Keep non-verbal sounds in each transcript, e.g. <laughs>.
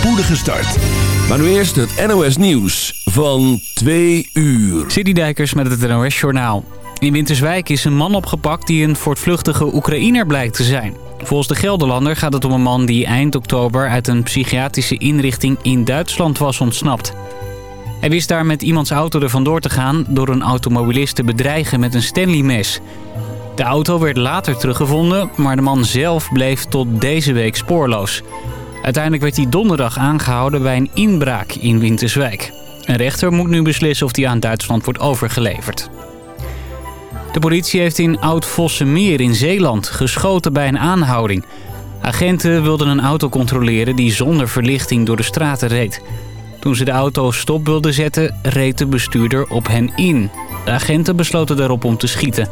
spoedige start. Maar nu eerst het NOS Nieuws van 2 uur. Citydijkers met het NOS Journaal. In Winterswijk is een man opgepakt die een voortvluchtige Oekraïner blijkt te zijn. Volgens de Gelderlander gaat het om een man die eind oktober uit een psychiatrische inrichting in Duitsland was ontsnapt. Hij wist daar met iemands auto er vandoor te gaan door een automobilist te bedreigen met een Stanley-mes. De auto werd later teruggevonden, maar de man zelf bleef tot deze week spoorloos. Uiteindelijk werd hij donderdag aangehouden bij een inbraak in Winterswijk. Een rechter moet nu beslissen of hij aan Duitsland wordt overgeleverd. De politie heeft in Oud-Vossemeer in Zeeland geschoten bij een aanhouding. Agenten wilden een auto controleren die zonder verlichting door de straten reed. Toen ze de auto stop wilden zetten, reed de bestuurder op hen in. De agenten besloten daarop om te schieten.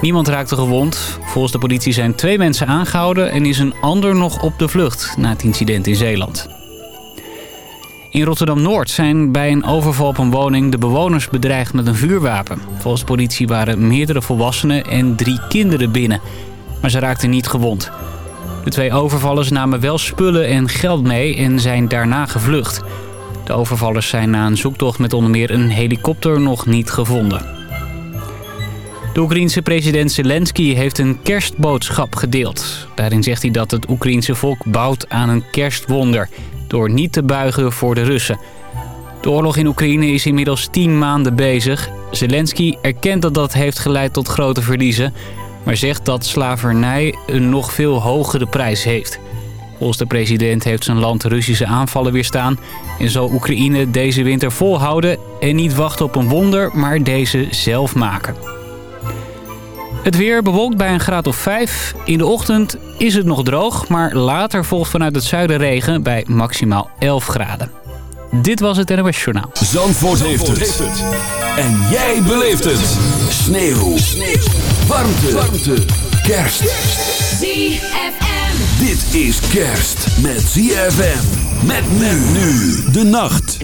Niemand raakte gewond. Volgens de politie zijn twee mensen aangehouden en is een ander nog op de vlucht na het incident in Zeeland. In Rotterdam-Noord zijn bij een overval op een woning de bewoners bedreigd met een vuurwapen. Volgens de politie waren meerdere volwassenen en drie kinderen binnen. Maar ze raakten niet gewond. De twee overvallers namen wel spullen en geld mee en zijn daarna gevlucht. De overvallers zijn na een zoektocht met onder meer een helikopter nog niet gevonden. De Oekraïense president Zelensky heeft een kerstboodschap gedeeld. Daarin zegt hij dat het Oekraïense volk bouwt aan een kerstwonder... door niet te buigen voor de Russen. De oorlog in Oekraïne is inmiddels tien maanden bezig. Zelensky erkent dat dat heeft geleid tot grote verliezen... maar zegt dat slavernij een nog veel hogere prijs heeft... Volgens de president heeft zijn land Russische aanvallen weerstaan... en zal Oekraïne deze winter volhouden en niet wachten op een wonder, maar deze zelf maken. Het weer bewolkt bij een graad of 5. In de ochtend is het nog droog, maar later volgt vanuit het zuiden regen bij maximaal 11 graden. Dit was het NOS Journaal. Zandvoort, heeft, het. En jij beleeft het. Sneeuw. Sneeuw. Warmte. Warmte. Kerst. ZFM. Dit is kerst met ZFM. Met men nu de nacht.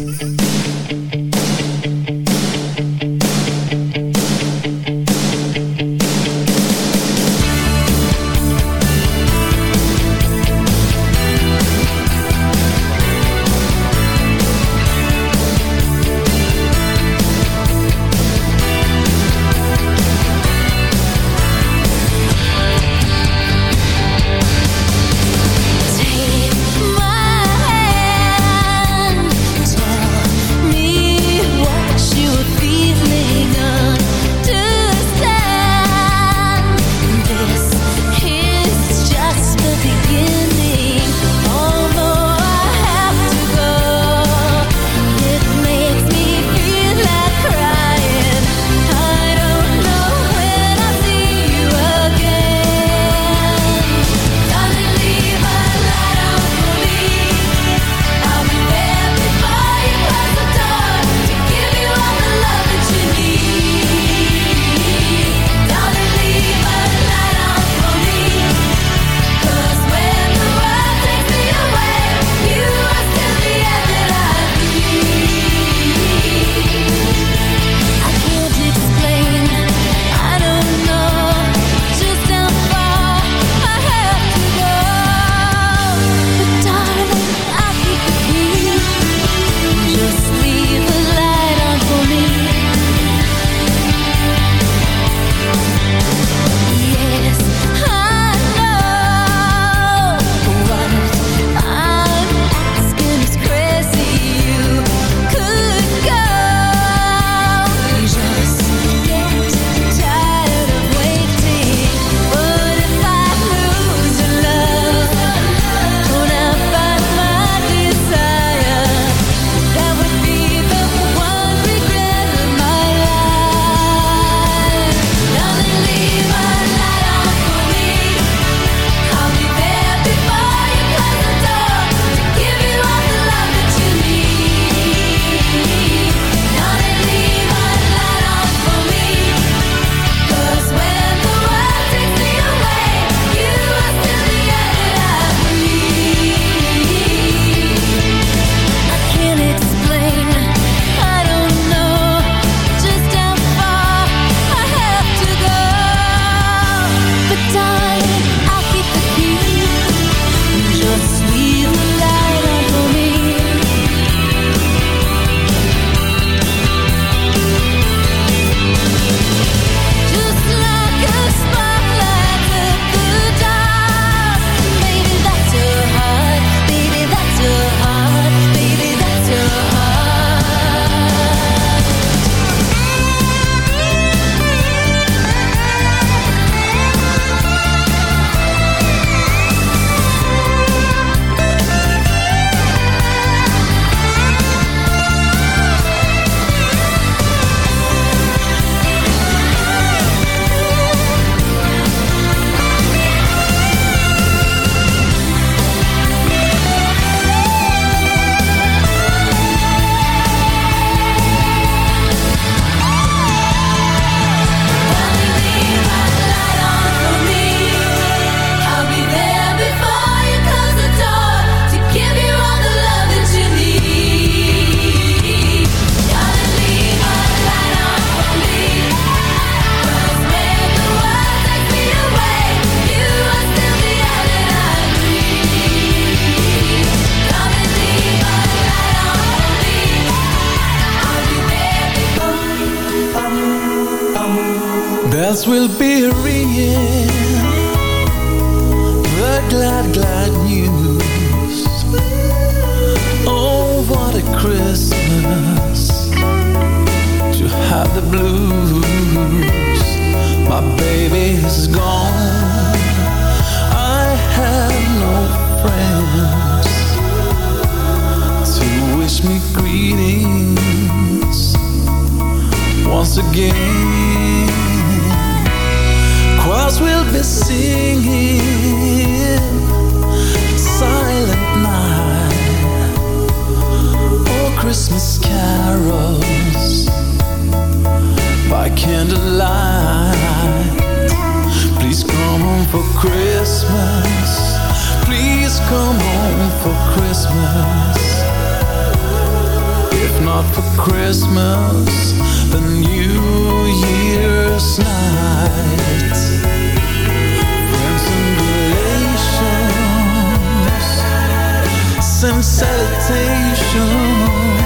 meditation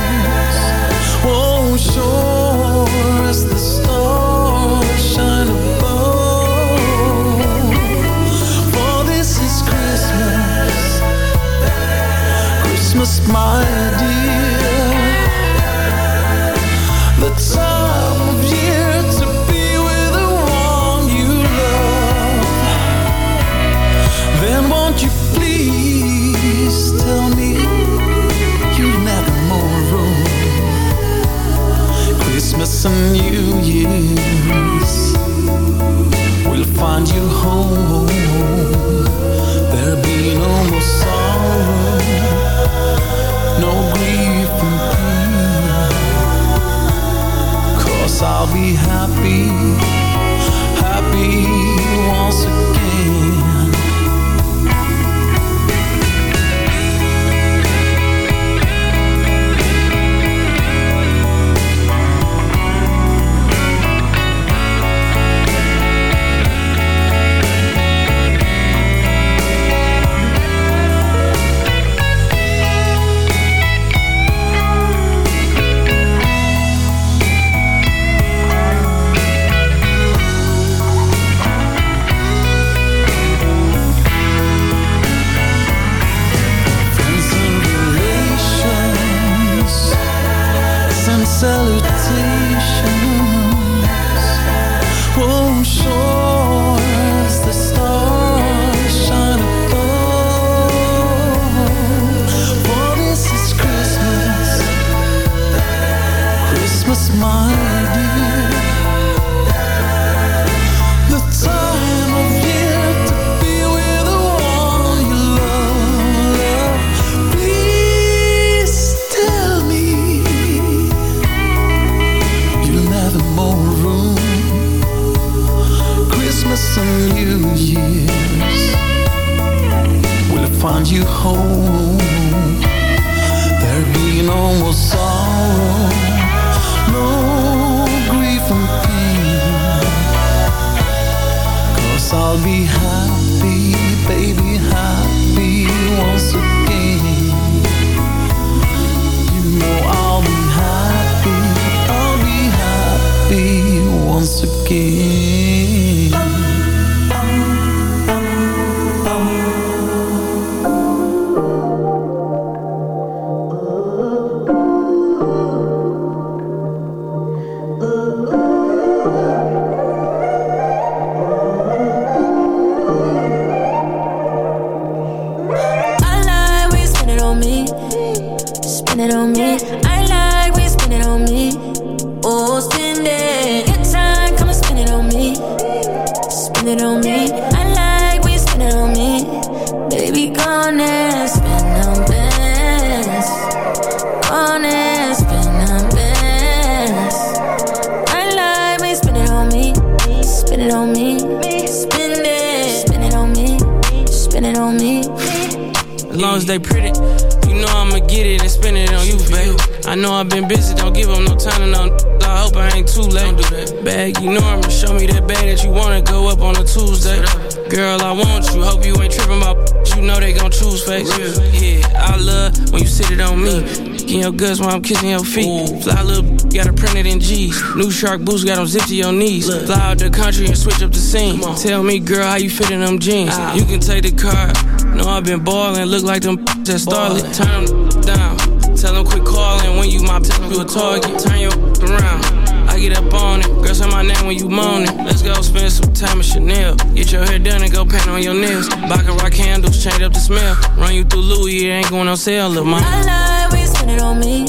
it on me. Kicking your guts while I'm kissing your feet. Ooh. Fly little, got a print it printed in G's. New shark boots got them zipped to your knees. Look. Fly out the country and switch up the scene. Tell me, girl, how you fit in them jeans? Ah. You can take the car. Know I've been ballin', look like them that started. Turn them down. Tell them quit calling when you my you a target. Turn your around. I get up on it. Girl, say my name when you moaning. Let's go spend some time at Chanel. Get your hair done and go paint on your nails. Baccarat candles, change up the smell. Run you through Louis, it ain't going on sale, little mama. I like when you spend it on me.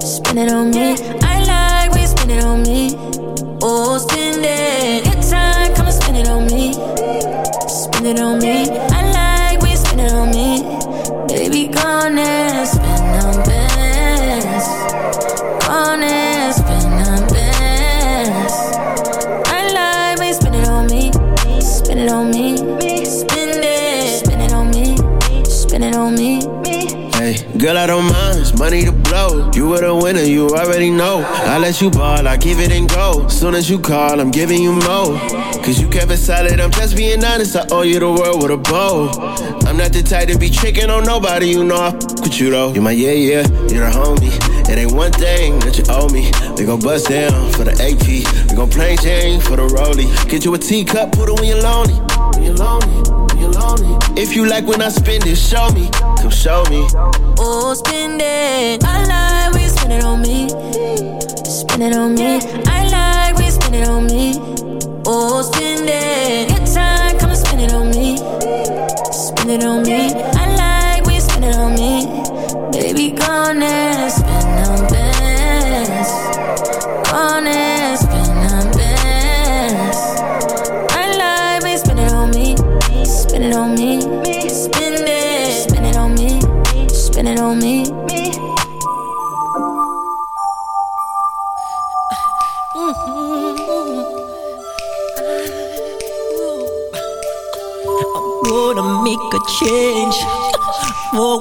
Spend it on me. I like when you spend it on me. Oh, spend it. Good time, come and spend it on me. Spend it on me. I like when you spend it on me. Baby, gone and spend girl, I don't mind. It's money to blow. You were the winner, you already know. I let you ball, I give it and go. Soon as you call, I'm giving you more. Cause you kept it solid, I'm just being honest. I owe you the world with a bow. I'm not the type to be tricking on nobody, you know I f with you though. You're my yeah, yeah, you're a homie. It ain't one thing that you owe me. We gon' bust down for the AP. We gon' plain Jane for the rollie. Get you a teacup, put it when you're lonely. When you're lonely, when you're lonely. If you like when I spend it, show me. Come show me. Oh, spend it. I like you spend it on me. Spend it on me. I like you spend it on me. Oh, spend it. Good time, come and spend it on me. Spend it on me. I like you spend it on me. Baby, gone and spend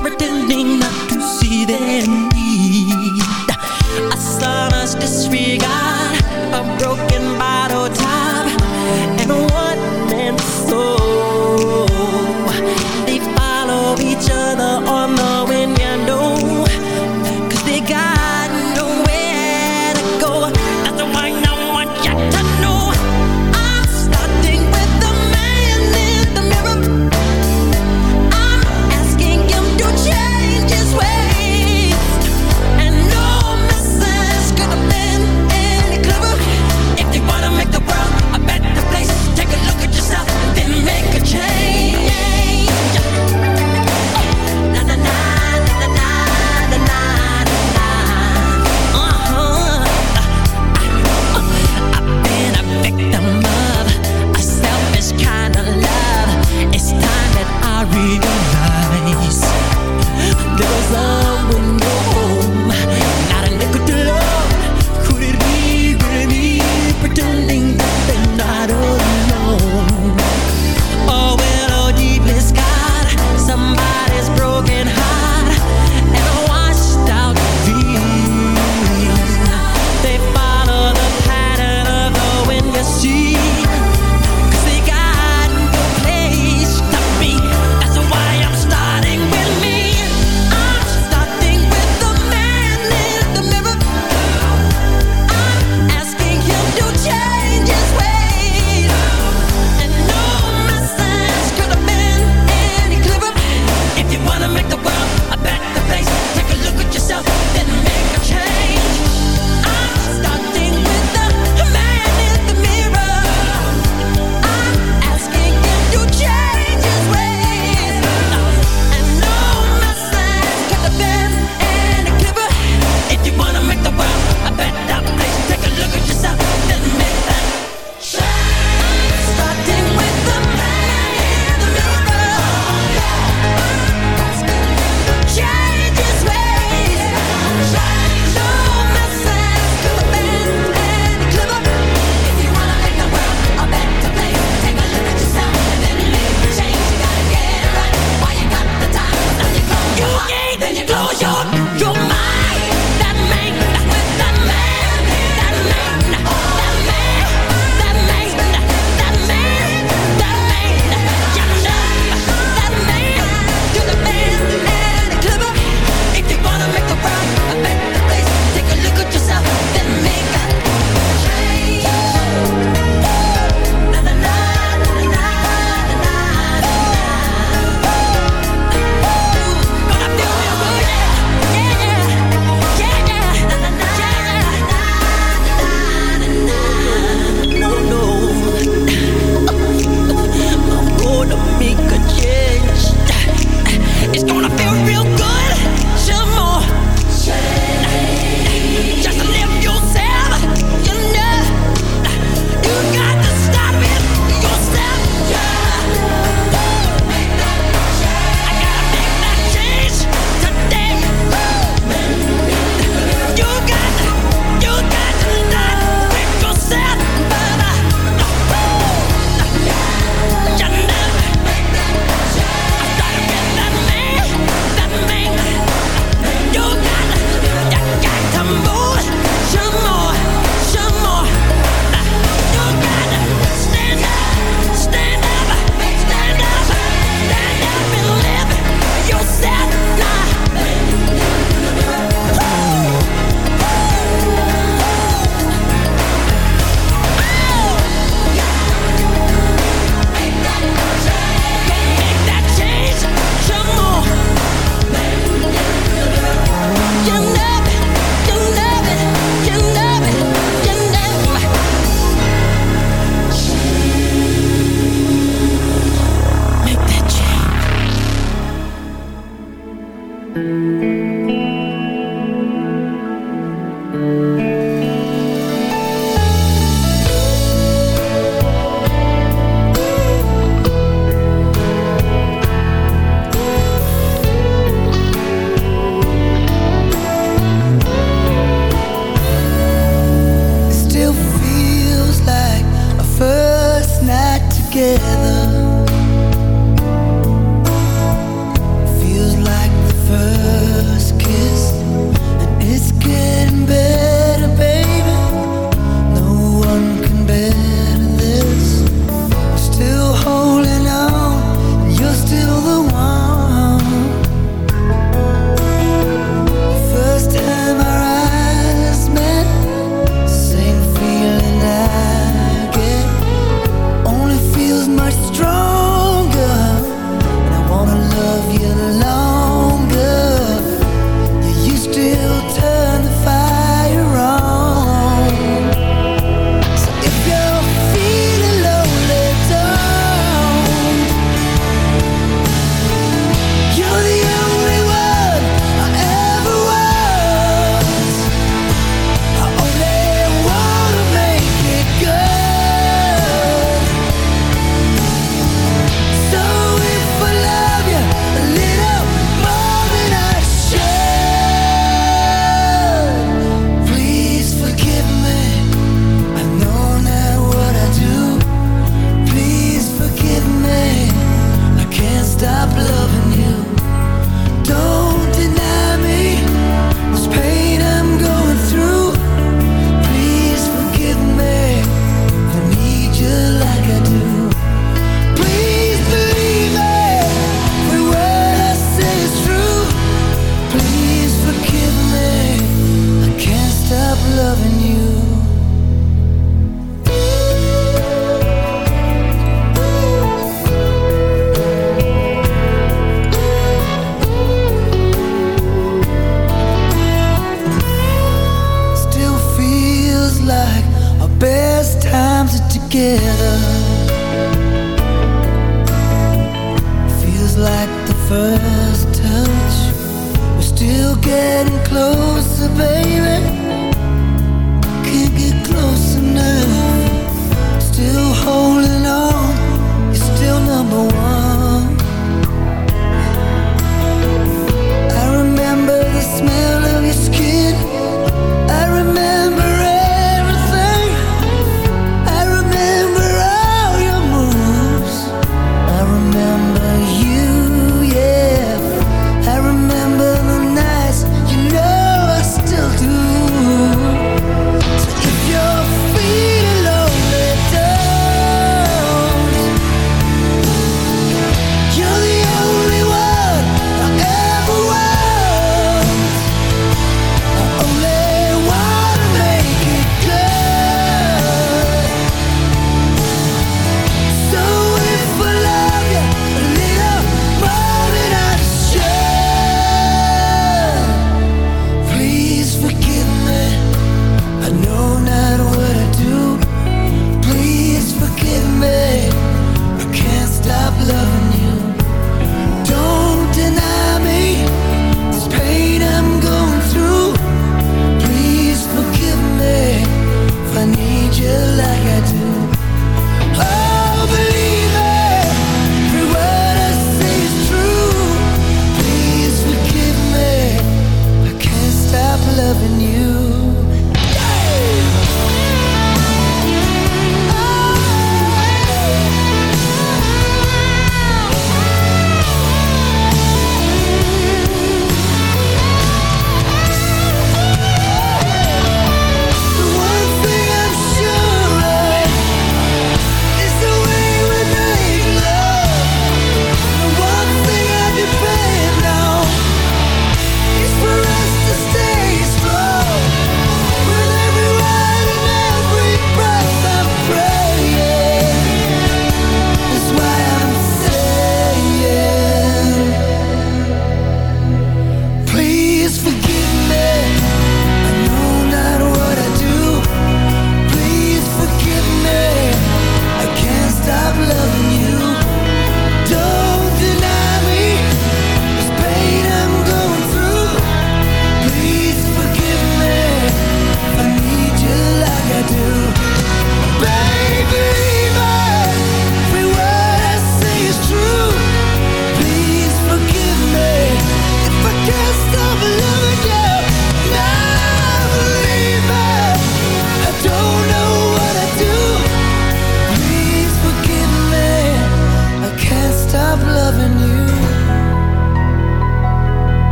pretending not to see their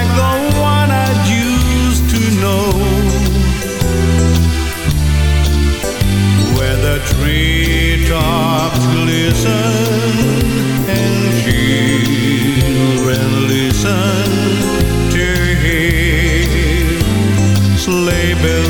like the one I used to know, where the treetops glisten and children listen to hear sleigh bells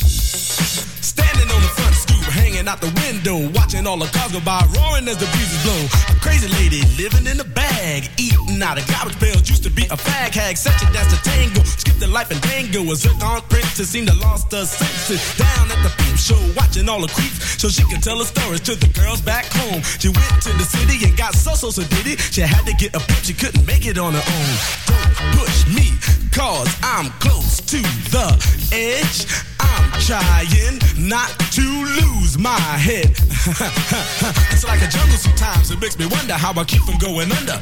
Hanging out the window, watching all the cars go by, roaring as the breezes blow. A crazy lady living in a bag, eating out of garbage pails. Used to be a fag hag, such a dance to tango. The life and dango. A zircon princess seemed to lost her senses. Down at the peep show, watching all the creeps, so she could tell her stories to the girls back home. She went to the city and got so so so did it. She had to get a pimp, she couldn't make it on her own. Don't push me, cause I'm close to the edge. I'm trying not to lose my head. <laughs> it's like a jungle sometimes, it makes me wonder how I keep from going under.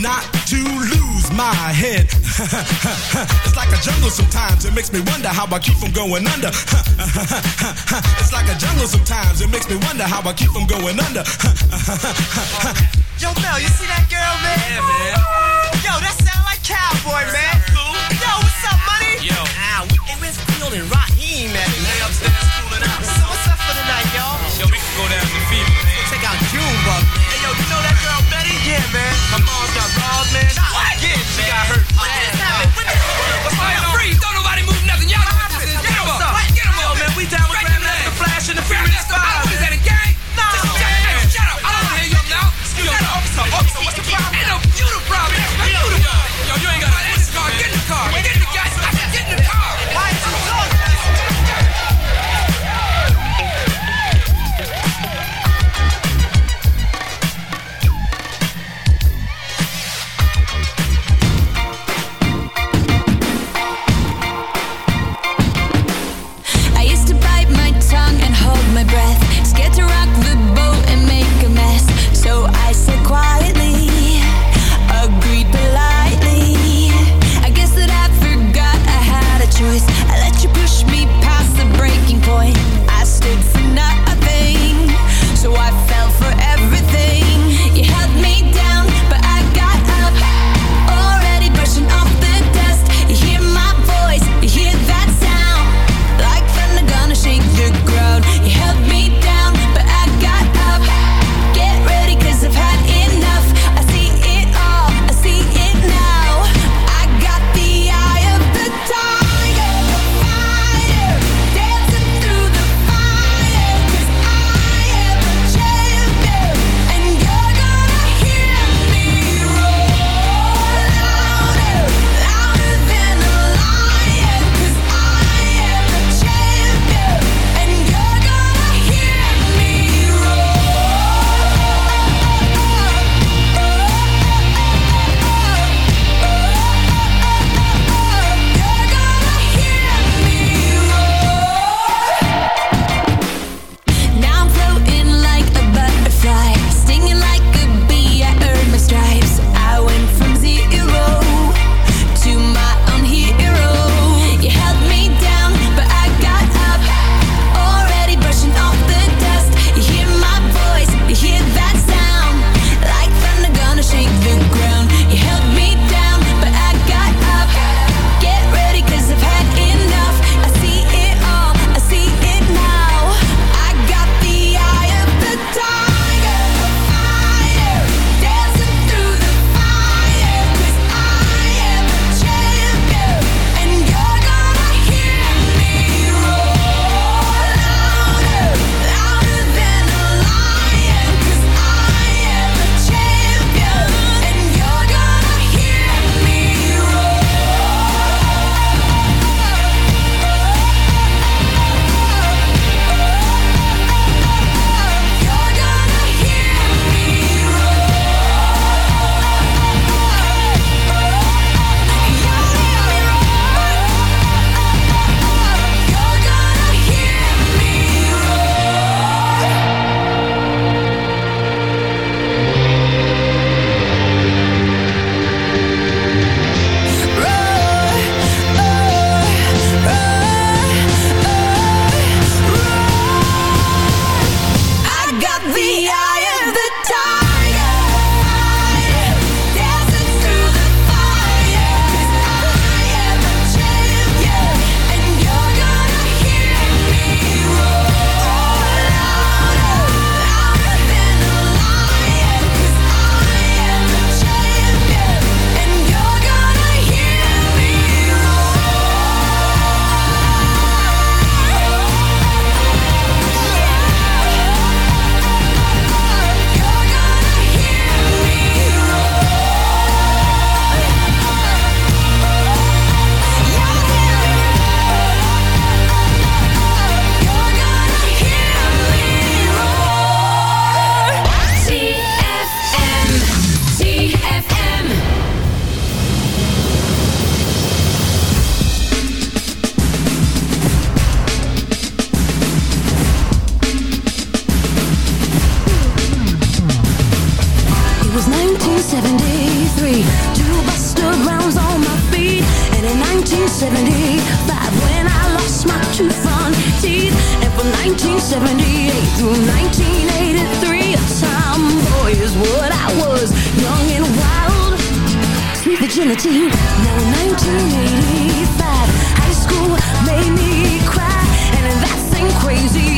not to lose my head. <laughs> it's like a jungle sometimes. It makes me wonder how I keep from going under. <laughs> it's like a jungle sometimes. It makes me wonder how I keep from going under. <laughs> Yo, Mel, you see that girl, man? Yeah, man. Yo, that sound like cowboy, man. cool. Yo, what's up, money? Yo. Ah, we, hey, where's Field and Raheem at? Lay upstairs cooling out. So what's up for tonight, y'all? Yo, we can go down to Fever, man. Check out Junebug. Hey, yo, you know that girl Betty? Yeah, man. Her mom's got robbed, man. What? Yeah, she got hurt. 1985 High school made me cry And that's ain't crazy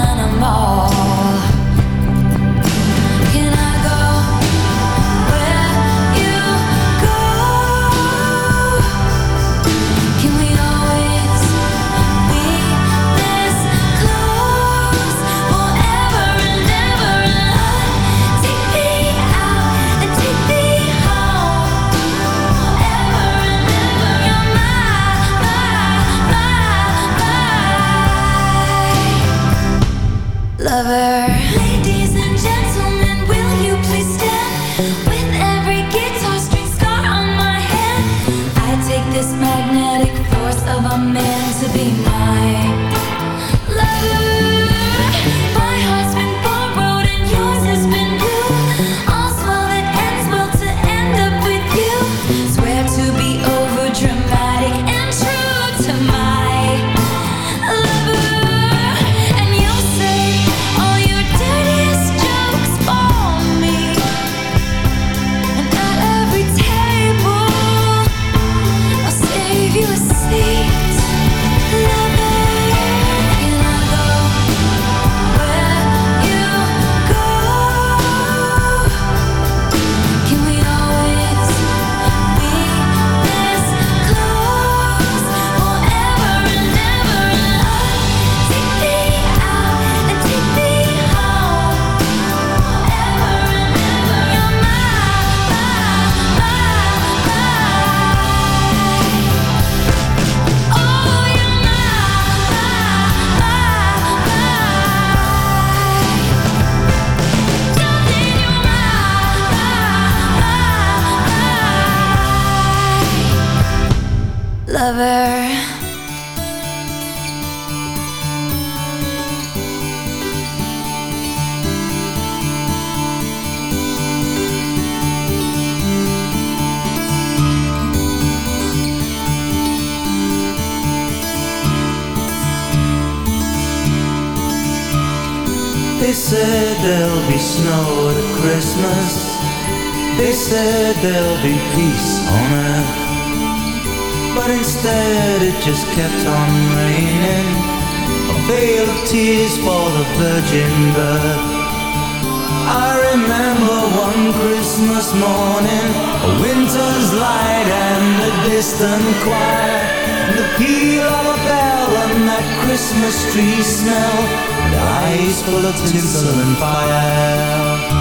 virgin birth. I remember one Christmas morning A winter's light and a distant choir. The peal of a bell and that Christmas tree smell And eyes full of tinsel and fire.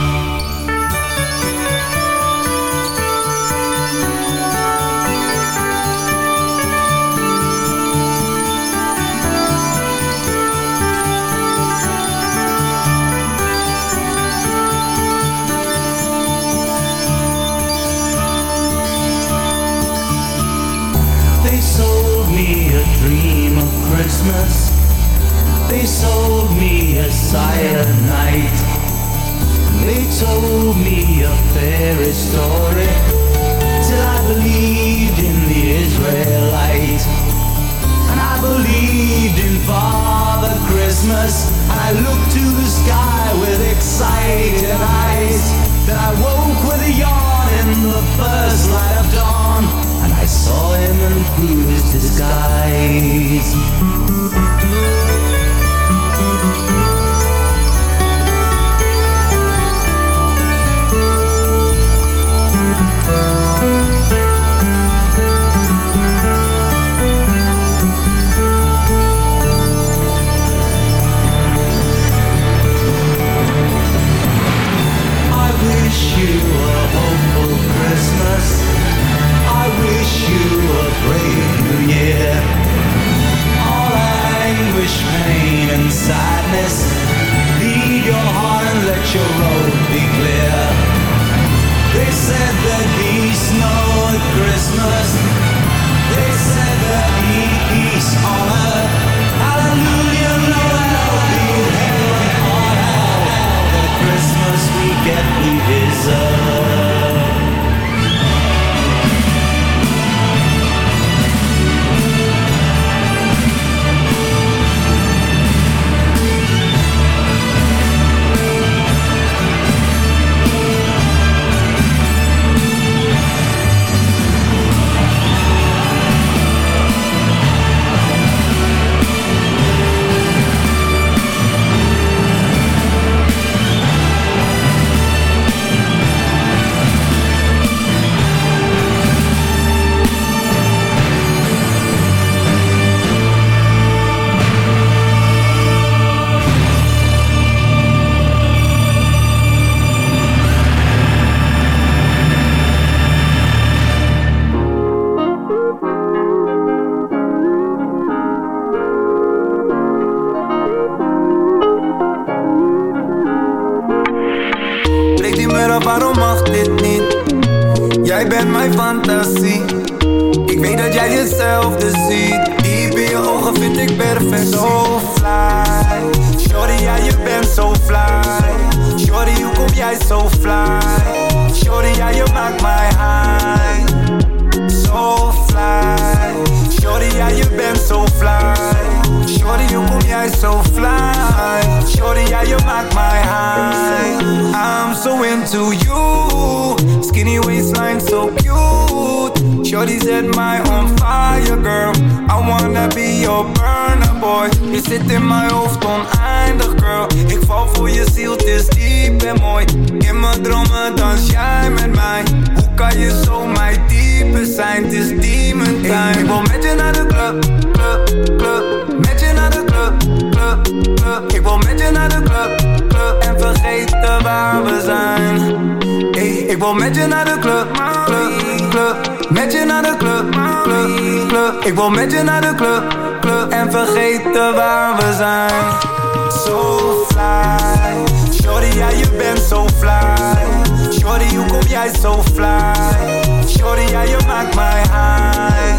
so fly. Shorty, ja, je bent so fly. Shorty, hoe kom jij so fly? Shorty, ja, je maakt mij high.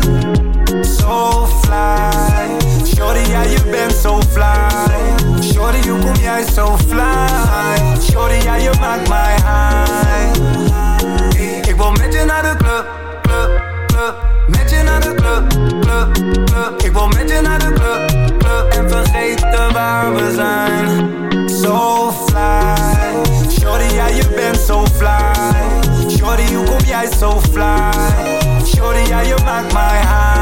So fly. Shorty, ja, je bent so fly. Shorty, hoe kom jij so fly? Shorty, ja, je maakt mij high. Ik wil met je naar de club, club, club. Met je naar de club, club, club. Ik wil met je naar de club vergeten waar we zijn. So fly. Shorty, ja je bent zo fly. Shorty, hoe kom jij zo fly? Shorty, ja je maakt mij high.